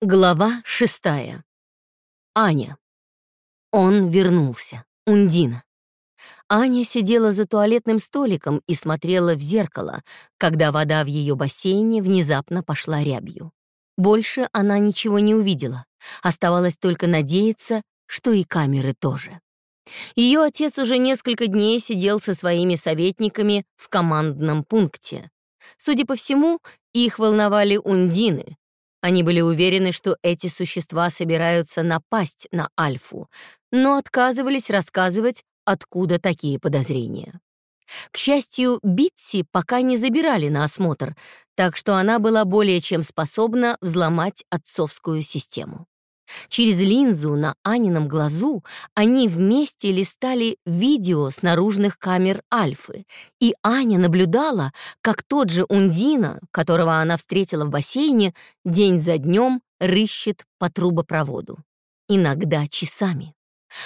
Глава шестая. Аня. Он вернулся. Ундина. Аня сидела за туалетным столиком и смотрела в зеркало, когда вода в ее бассейне внезапно пошла рябью. Больше она ничего не увидела. Оставалось только надеяться, что и камеры тоже. Ее отец уже несколько дней сидел со своими советниками в командном пункте. Судя по всему, их волновали ундины, они были уверены, что эти существа собираются напасть на Альфу, но отказывались рассказывать, откуда такие подозрения. К счастью, Битси пока не забирали на осмотр, так что она была более чем способна взломать отцовскую систему. Через линзу на Анином глазу они вместе листали видео с наружных камер Альфы, и Аня наблюдала, как тот же Ундина, которого она встретила в бассейне, день за днем рыщет по трубопроводу. Иногда часами.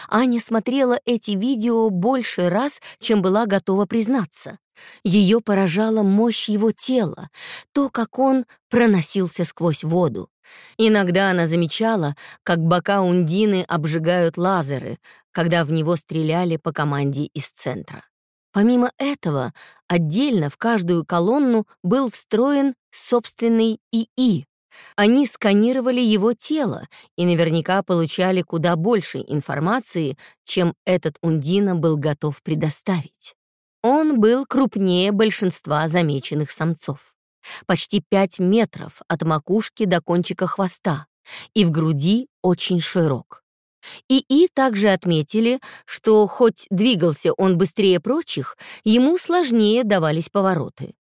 Аня смотрела эти видео больше раз, чем была готова признаться. Ее поражала мощь его тела, то, как он проносился сквозь воду, Иногда она замечала, как бока Ундины обжигают лазеры, когда в него стреляли по команде из центра. Помимо этого, отдельно в каждую колонну был встроен собственный ИИ. Они сканировали его тело и наверняка получали куда больше информации, чем этот Ундина был готов предоставить. Он был крупнее большинства замеченных самцов почти 5 метров от макушки до кончика хвоста, и в груди очень широк. ИИ также отметили, что хоть двигался он быстрее прочих, ему сложнее давались повороты.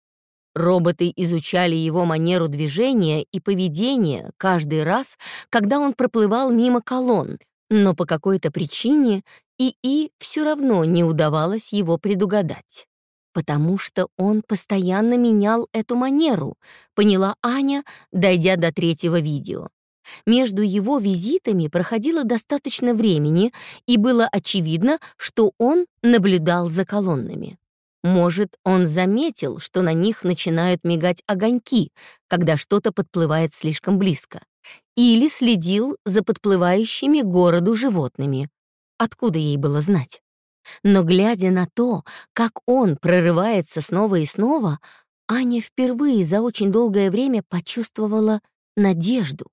Роботы изучали его манеру движения и поведения каждый раз, когда он проплывал мимо колонн, но по какой-то причине ИИ все равно не удавалось его предугадать. «Потому что он постоянно менял эту манеру», — поняла Аня, дойдя до третьего видео. Между его визитами проходило достаточно времени, и было очевидно, что он наблюдал за колоннами. Может, он заметил, что на них начинают мигать огоньки, когда что-то подплывает слишком близко, или следил за подплывающими городу животными. Откуда ей было знать? Но глядя на то, как он прорывается снова и снова, Аня впервые за очень долгое время почувствовала надежду.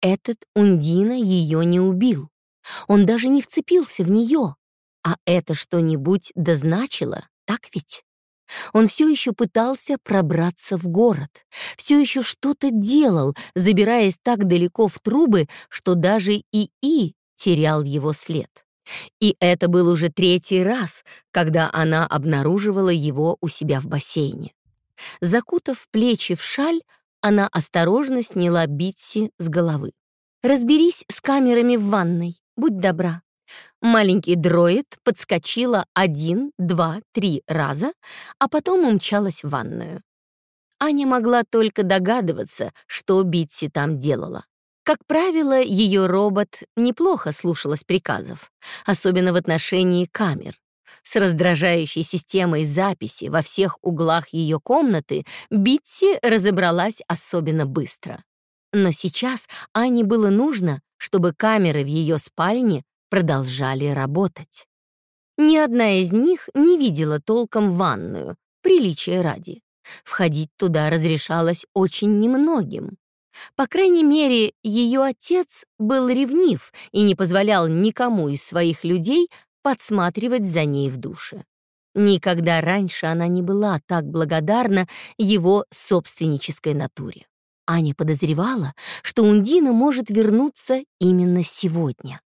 Этот Ундина ее не убил. Он даже не вцепился в нее. А это что-нибудь дозначило, так ведь? Он все еще пытался пробраться в город, все еще что-то делал, забираясь так далеко в трубы, что даже ИИ терял его след. И это был уже третий раз, когда она обнаруживала его у себя в бассейне. Закутав плечи в шаль, она осторожно сняла Битси с головы. «Разберись с камерами в ванной, будь добра». Маленький дроид подскочила один, два, три раза, а потом умчалась в ванную. Аня могла только догадываться, что Битси там делала. Как правило, ее робот неплохо слушалась приказов, особенно в отношении камер. С раздражающей системой записи во всех углах ее комнаты Битси разобралась особенно быстро. Но сейчас Ане было нужно, чтобы камеры в ее спальне продолжали работать. Ни одна из них не видела толком ванную, приличия ради. Входить туда разрешалось очень немногим. По крайней мере, ее отец был ревнив и не позволял никому из своих людей подсматривать за ней в душе. Никогда раньше она не была так благодарна его собственнической натуре. Аня подозревала, что Ундина может вернуться именно сегодня.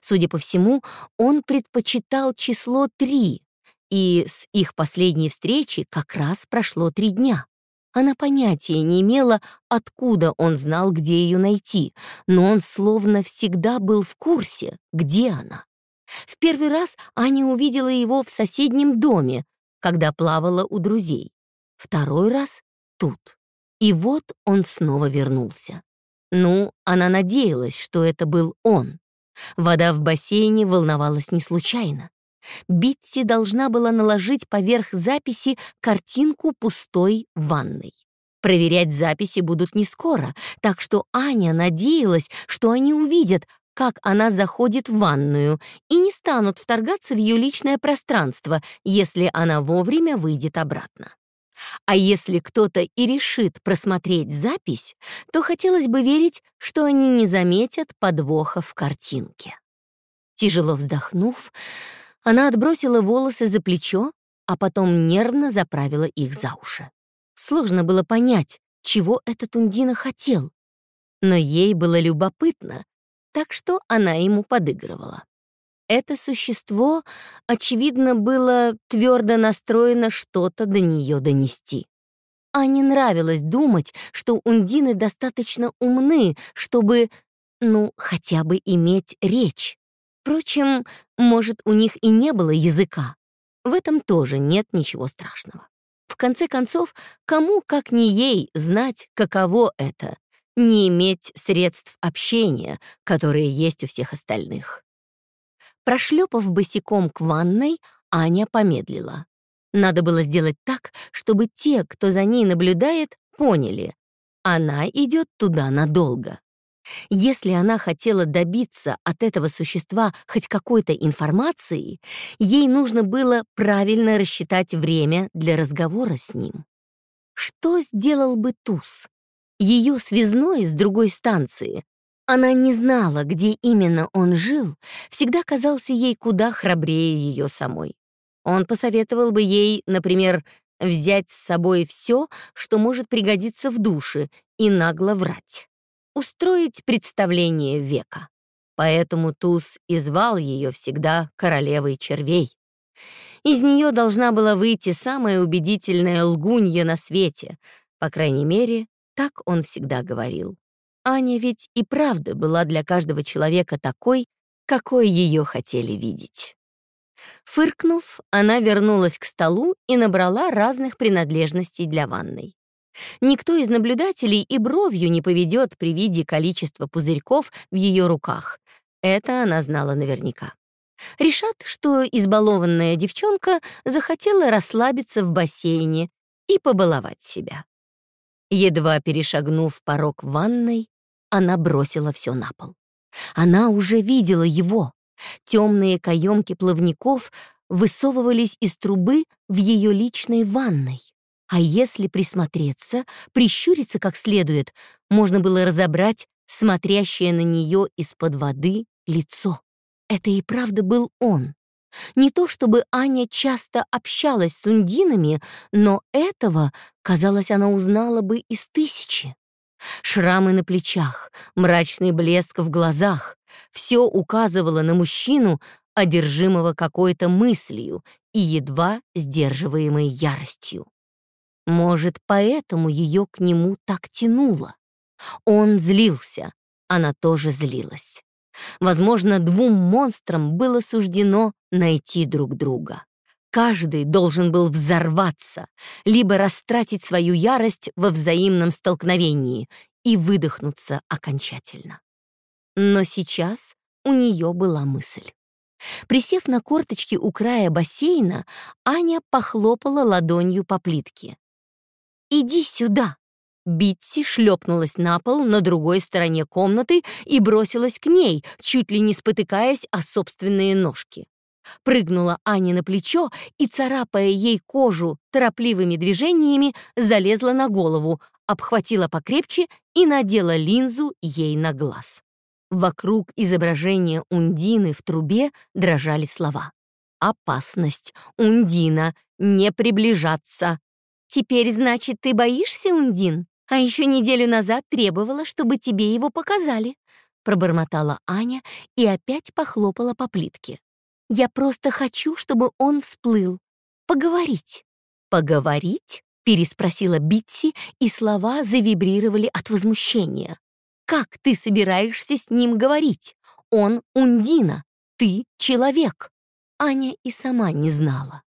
Судя по всему, он предпочитал число три, и с их последней встречи как раз прошло три дня. Она понятия не имела, откуда он знал, где ее найти, но он словно всегда был в курсе, где она. В первый раз Аня увидела его в соседнем доме, когда плавала у друзей. Второй раз — тут. И вот он снова вернулся. Ну, она надеялась, что это был он. Вода в бассейне волновалась не случайно. Битси должна была наложить поверх записи картинку пустой ванной. Проверять записи будут не скоро, так что Аня надеялась, что они увидят, как она заходит в ванную, и не станут вторгаться в ее личное пространство, если она вовремя выйдет обратно. А если кто-то и решит просмотреть запись, то хотелось бы верить, что они не заметят подвоха в картинке. Тяжело вздохнув, она отбросила волосы за плечо, а потом нервно заправила их за уши. Сложно было понять, чего этот Ундина хотел, но ей было любопытно, так что она ему подыгрывала. Это существо, очевидно, было твердо настроено что-то до нее донести. А не нравилось думать, что ундины достаточно умны, чтобы, ну, хотя бы иметь речь. Впрочем, может, у них и не было языка. В этом тоже нет ничего страшного. В конце концов, кому, как не ей, знать, каково это — не иметь средств общения, которые есть у всех остальных. Прошлепав босиком к ванной, Аня помедлила. Надо было сделать так, чтобы те, кто за ней наблюдает, поняли. Она идет туда надолго. Если она хотела добиться от этого существа хоть какой-то информации, ей нужно было правильно рассчитать время для разговора с ним. Что сделал бы Туз? Ее связной с другой станции она не знала, где именно он жил, всегда казался ей куда храбрее ее самой. Он посоветовал бы ей, например, взять с собой все, что может пригодиться в душе, и нагло врать. Устроить представление века. Поэтому Туз и звал ее всегда королевой червей. Из нее должна была выйти самая убедительная лгунья на свете, по крайней мере, так он всегда говорил. Аня ведь и правда была для каждого человека такой, какой ее хотели видеть. Фыркнув, она вернулась к столу и набрала разных принадлежностей для ванной. Никто из наблюдателей и бровью не поведет при виде количества пузырьков в ее руках. Это она знала наверняка. Решат, что избалованная девчонка захотела расслабиться в бассейне и побаловать себя. Едва перешагнув порог ванной, она бросила все на пол. Она уже видела его. Темные каемки плавников высовывались из трубы в ее личной ванной. А если присмотреться, прищуриться как следует, можно было разобрать смотрящее на нее из-под воды лицо. Это и правда был он. Не то чтобы Аня часто общалась с ундинами, но этого, казалось, она узнала бы из тысячи. Шрамы на плечах, мрачный блеск в глазах — все указывало на мужчину, одержимого какой-то мыслью и едва сдерживаемой яростью. Может, поэтому ее к нему так тянуло. Он злился, она тоже злилась. Возможно, двум монстрам было суждено найти друг друга. Каждый должен был взорваться, либо растратить свою ярость во взаимном столкновении и выдохнуться окончательно. Но сейчас у нее была мысль. Присев на корточки у края бассейна, Аня похлопала ладонью по плитке. «Иди сюда!» Битси шлепнулась на пол на другой стороне комнаты и бросилась к ней, чуть ли не спотыкаясь о собственные ножки. Прыгнула Аня на плечо и, царапая ей кожу торопливыми движениями, залезла на голову, обхватила покрепче и надела линзу ей на глаз. Вокруг изображения Ундины в трубе дрожали слова. «Опасность! Ундина! Не приближаться!» «Теперь, значит, ты боишься, Ундин? А еще неделю назад требовала, чтобы тебе его показали», пробормотала Аня и опять похлопала по плитке. Я просто хочу, чтобы он всплыл. Поговорить». «Поговорить?» — переспросила Битси, и слова завибрировали от возмущения. «Как ты собираешься с ним говорить? Он Ундина, ты — человек». Аня и сама не знала.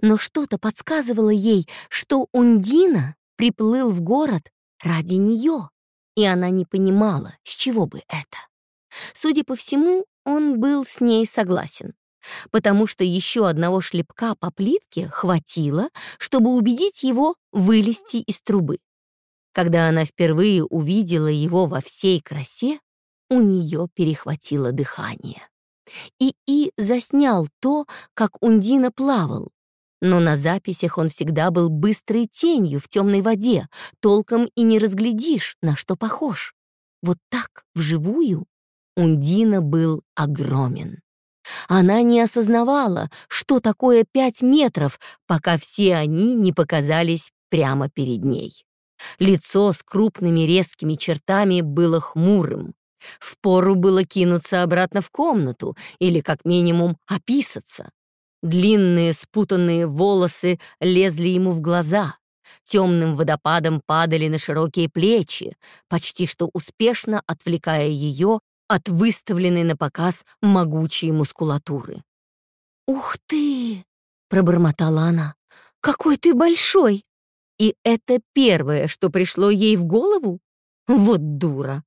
Но что-то подсказывало ей, что Ундина приплыл в город ради нее, и она не понимала, с чего бы это. Судя по всему, он был с ней согласен потому что еще одного шлепка по плитке хватило, чтобы убедить его вылезти из трубы. Когда она впервые увидела его во всей красе, у нее перехватило дыхание. И И заснял то, как Ундина плавал, но на записях он всегда был быстрой тенью в темной воде, толком и не разглядишь, на что похож. Вот так, вживую, Ундина был огромен. Она не осознавала, что такое пять метров, пока все они не показались прямо перед ней. Лицо с крупными резкими чертами было хмурым. Впору было кинуться обратно в комнату или, как минимум, описаться. Длинные спутанные волосы лезли ему в глаза, темным водопадом падали на широкие плечи, почти что успешно отвлекая ее от выставленной на показ могучей мускулатуры. «Ух ты!» — пробормотала она. «Какой ты большой!» И это первое, что пришло ей в голову? Вот дура.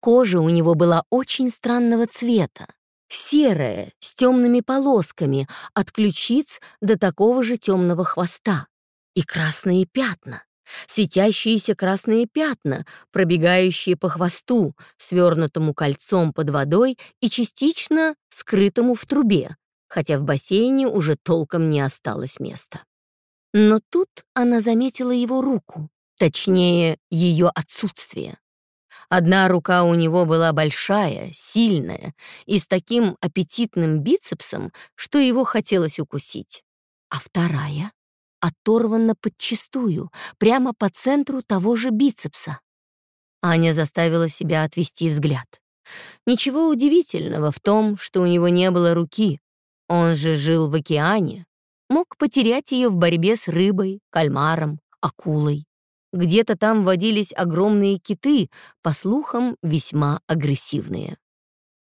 Кожа у него была очень странного цвета, серая, с темными полосками, от ключиц до такого же темного хвоста. И красные пятна, светящиеся красные пятна, пробегающие по хвосту, свернутому кольцом под водой и частично скрытому в трубе, хотя в бассейне уже толком не осталось места. Но тут она заметила его руку, точнее, ее отсутствие. Одна рука у него была большая, сильная и с таким аппетитным бицепсом, что его хотелось укусить. А вторая оторвана подчистую, прямо по центру того же бицепса. Аня заставила себя отвести взгляд. Ничего удивительного в том, что у него не было руки. Он же жил в океане, мог потерять ее в борьбе с рыбой, кальмаром, акулой. Где-то там водились огромные киты, по слухам, весьма агрессивные.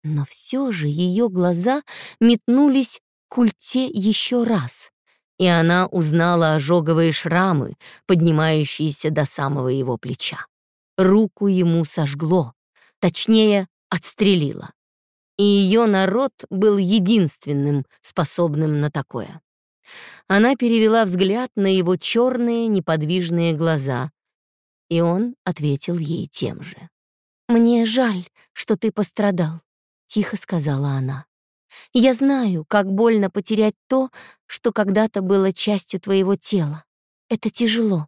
Но все же ее глаза метнулись к культе еще раз, и она узнала ожоговые шрамы, поднимающиеся до самого его плеча. Руку ему сожгло, точнее, отстрелило. И ее народ был единственным, способным на такое. Она перевела взгляд на его черные неподвижные глаза, и он ответил ей тем же. «Мне жаль, что ты пострадал», — тихо сказала она. «Я знаю, как больно потерять то, что когда-то было частью твоего тела. Это тяжело».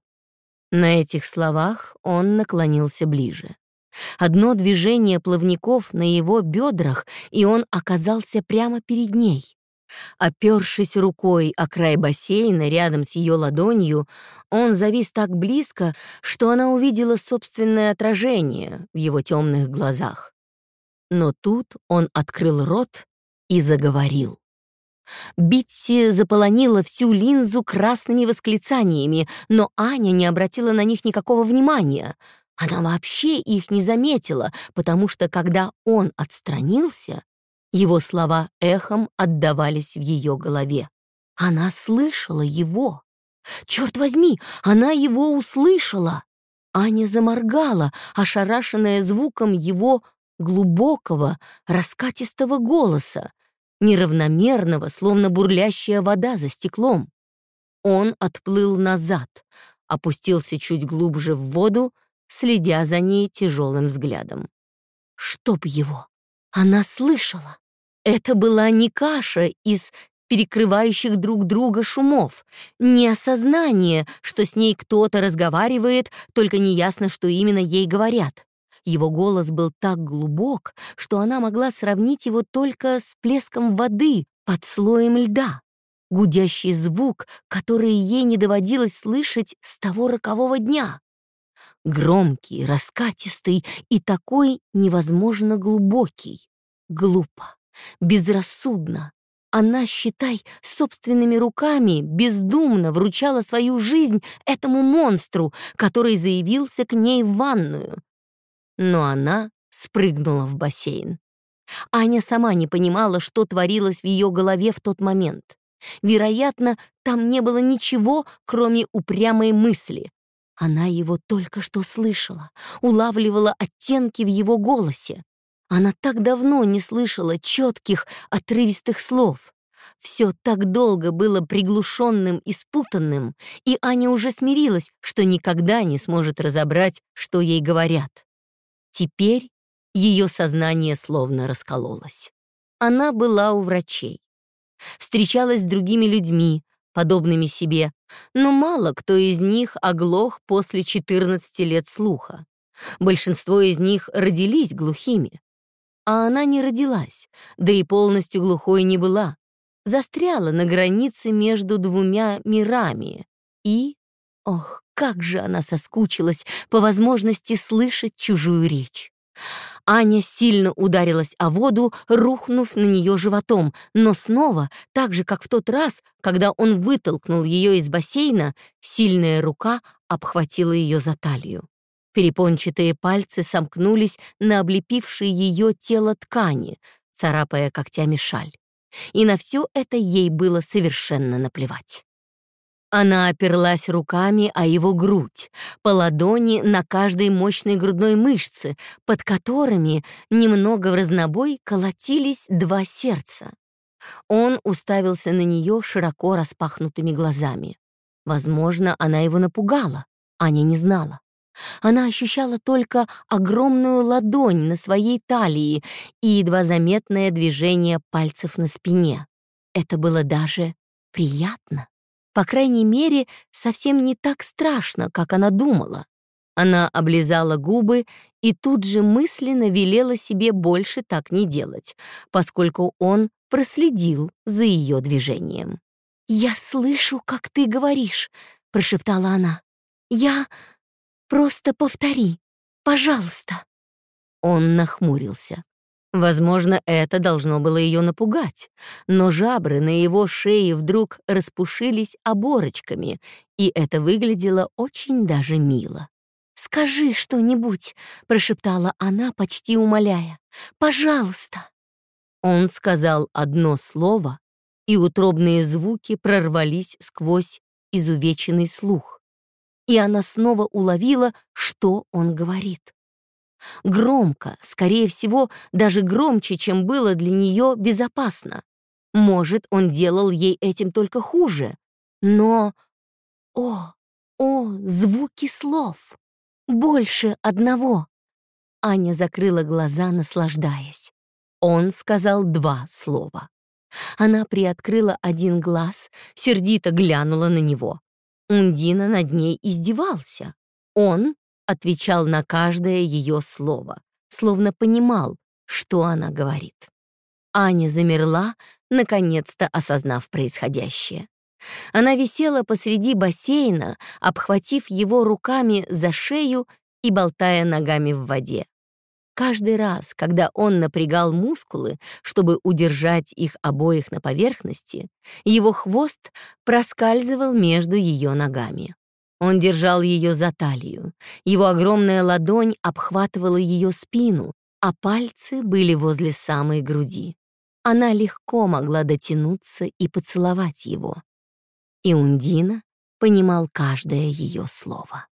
На этих словах он наклонился ближе. Одно движение плавников на его бедрах, и он оказался прямо перед ней. Опершись рукой о край бассейна рядом с ее ладонью, он завис так близко, что она увидела собственное отражение в его темных глазах. Но тут он открыл рот и заговорил. Битси заполонила всю линзу красными восклицаниями, но Аня не обратила на них никакого внимания. Она вообще их не заметила, потому что, когда он отстранился, его слова эхом отдавались в ее голове. Она слышала его. Черт возьми, она его услышала. Аня заморгала, ошарашенная звуком его глубокого, раскатистого голоса, неравномерного, словно бурлящая вода за стеклом. Он отплыл назад, опустился чуть глубже в воду, следя за ней тяжелым взглядом. Чтоб его! Она слышала! Это была не каша из перекрывающих друг друга шумов, не осознание, что с ней кто-то разговаривает, только неясно, что именно ей говорят. Его голос был так глубок, что она могла сравнить его только с плеском воды под слоем льда. Гудящий звук, который ей не доводилось слышать с того рокового дня. Громкий, раскатистый и такой невозможно глубокий. Глупо безрассудно. Она, считай, собственными руками бездумно вручала свою жизнь этому монстру, который заявился к ней в ванную. Но она спрыгнула в бассейн. Аня сама не понимала, что творилось в ее голове в тот момент. Вероятно, там не было ничего, кроме упрямой мысли. Она его только что слышала, улавливала оттенки в его голосе. Она так давно не слышала четких, отрывистых слов. Все так долго было приглушенным и спутанным, и Аня уже смирилась, что никогда не сможет разобрать, что ей говорят. Теперь ее сознание словно раскололось. Она была у врачей. Встречалась с другими людьми, подобными себе, но мало кто из них оглох после 14 лет слуха. Большинство из них родились глухими. А она не родилась, да и полностью глухой не была. Застряла на границе между двумя мирами. И, ох, как же она соскучилась по возможности слышать чужую речь. Аня сильно ударилась о воду, рухнув на нее животом, но снова, так же, как в тот раз, когда он вытолкнул ее из бассейна, сильная рука обхватила ее за талию. Перепончатые пальцы сомкнулись на облепившей ее тело ткани, царапая когтями шаль. И на все это ей было совершенно наплевать. Она оперлась руками о его грудь, по ладони на каждой мощной грудной мышце, под которыми немного в разнобой колотились два сердца. Он уставился на нее широко распахнутыми глазами. Возможно, она его напугала, Аня не знала. Она ощущала только огромную ладонь на своей талии и едва заметное движение пальцев на спине. Это было даже приятно. По крайней мере, совсем не так страшно, как она думала. Она облизала губы и тут же мысленно велела себе больше так не делать, поскольку он проследил за ее движением. «Я слышу, как ты говоришь», — прошептала она. «Я...» Просто повтори, пожалуйста». Он нахмурился. Возможно, это должно было ее напугать, но жабры на его шее вдруг распушились оборочками, и это выглядело очень даже мило. «Скажи что-нибудь», — прошептала она, почти умоляя. «Пожалуйста». Он сказал одно слово, и утробные звуки прорвались сквозь изувеченный слух и она снова уловила, что он говорит. Громко, скорее всего, даже громче, чем было для нее безопасно. Может, он делал ей этим только хуже. Но... О, о, звуки слов! Больше одного! Аня закрыла глаза, наслаждаясь. Он сказал два слова. Она приоткрыла один глаз, сердито глянула на него. Ундина над ней издевался. Он отвечал на каждое ее слово, словно понимал, что она говорит. Аня замерла, наконец-то осознав происходящее. Она висела посреди бассейна, обхватив его руками за шею и болтая ногами в воде. Каждый раз, когда он напрягал мускулы, чтобы удержать их обоих на поверхности, его хвост проскальзывал между ее ногами. Он держал ее за талию, его огромная ладонь обхватывала ее спину, а пальцы были возле самой груди. Она легко могла дотянуться и поцеловать его. И Ундина понимал каждое ее слово.